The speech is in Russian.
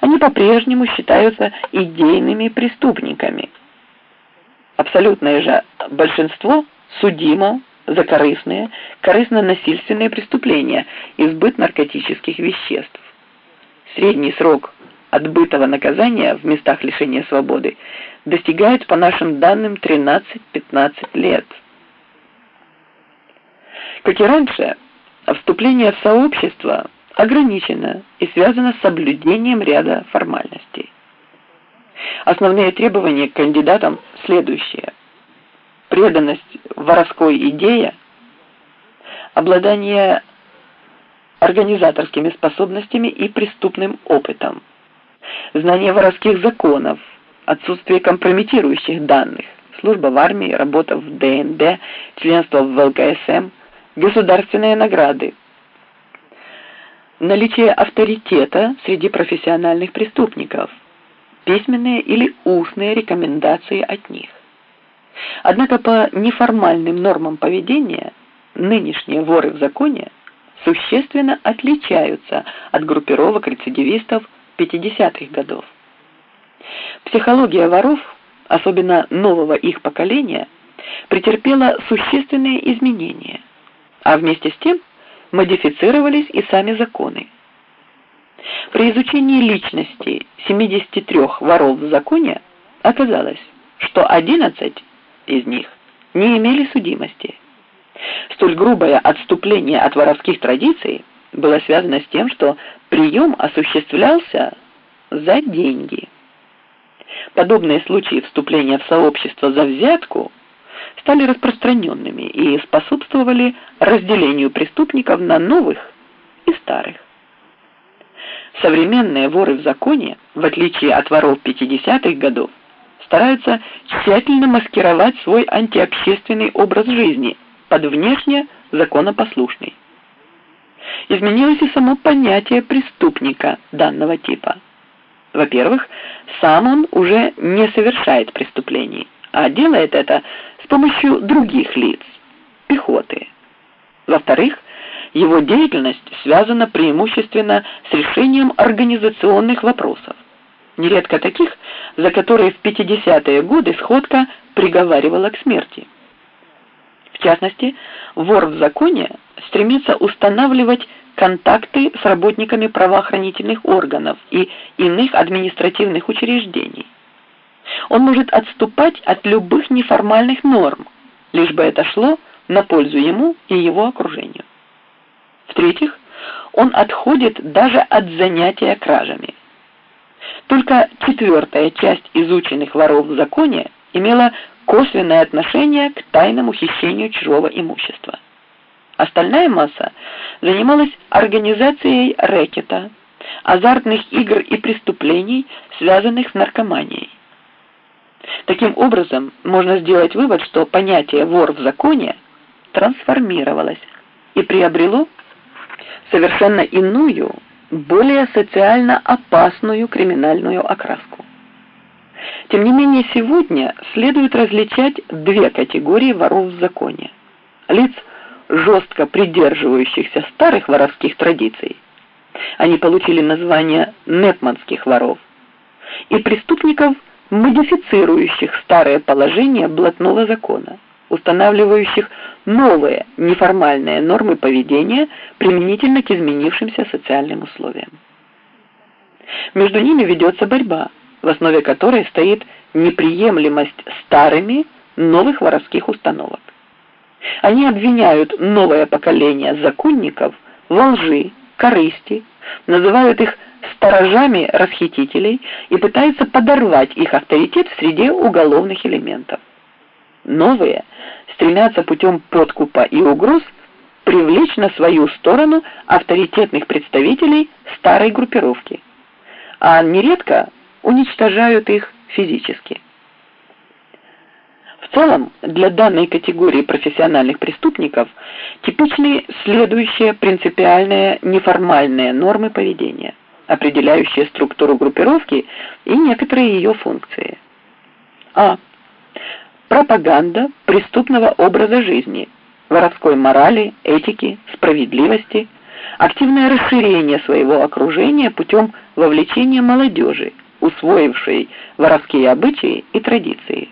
они по-прежнему считаются идейными преступниками. Абсолютное же большинство судимо за корыстные, корыстно-насильственные преступления и сбыт наркотических веществ. Средний срок отбытого наказания в местах лишения свободы достигает, по нашим данным, 13-15 лет. Как и раньше, вступление в сообщество ограничено и связано с соблюдением ряда формальностей. Основные требования к кандидатам следующие. Преданность воровской идее, обладание организаторскими способностями и преступным опытом, знание воровских законов, отсутствие компрометирующих данных, служба в армии, работа в ДНД, членство в ЛКСМ, государственные награды, наличие авторитета среди профессиональных преступников, письменные или устные рекомендации от них. Однако по неформальным нормам поведения нынешние воры в законе существенно отличаются от группировок рецидивистов 50-х годов. Психология воров, особенно нового их поколения, претерпела существенные изменения, а вместе с тем модифицировались и сами законы. При изучении личности 73 воров в законе оказалось, что 11 из них не имели судимости. Столь грубое отступление от воровских традиций было связано с тем, что прием осуществлялся за деньги. Подобные случаи вступления в сообщество за взятку стали распространенными и способствовали разделению преступников на новых и старых. Современные воры в законе, в отличие от воров 50-х годов, стараются тщательно маскировать свой антиобщественный образ жизни под внешне законопослушный. Изменилось и само понятие преступника данного типа. Во-первых, сам он уже не совершает преступлений, а делает это помощью других лиц, пехоты. Во-вторых, его деятельность связана преимущественно с решением организационных вопросов, нередко таких, за которые в 50-е годы сходка приговаривала к смерти. В частности, вор в законе стремится устанавливать контакты с работниками правоохранительных органов и иных административных учреждений. Он может отступать от любых неформальных норм, лишь бы это шло на пользу ему и его окружению. В-третьих, он отходит даже от занятия кражами. Только четвертая часть изученных воров в законе имела косвенное отношение к тайному хищению чужого имущества. Остальная масса занималась организацией рэкета, азартных игр и преступлений, связанных с наркоманией. Таким образом, можно сделать вывод, что понятие «вор в законе» трансформировалось и приобрело совершенно иную, более социально опасную криминальную окраску. Тем не менее, сегодня следует различать две категории воров в законе. Лиц, жестко придерживающихся старых воровских традиций. Они получили название непманских воров. И преступников, модифицирующих старое положение блатного закона устанавливающих новые неформальные нормы поведения применительно к изменившимся социальным условиям. Между ними ведется борьба, в основе которой стоит неприемлемость старыми новых воровских установок. Они обвиняют новое поколение законников во лжи, корысти, называют их сторожами расхитителей и пытаются подорвать их авторитет в среде уголовных элементов. Новые стремятся путем подкупа и угроз привлечь на свою сторону авторитетных представителей старой группировки, а нередко уничтожают их физически. В целом, для данной категории профессиональных преступников типичны следующие принципиальные неформальные нормы поведения, определяющие структуру группировки и некоторые ее функции. А пропаганда преступного образа жизни, воровской морали, этики, справедливости, активное расширение своего окружения путем вовлечения молодежи, усвоившей воровские обычаи и традиции.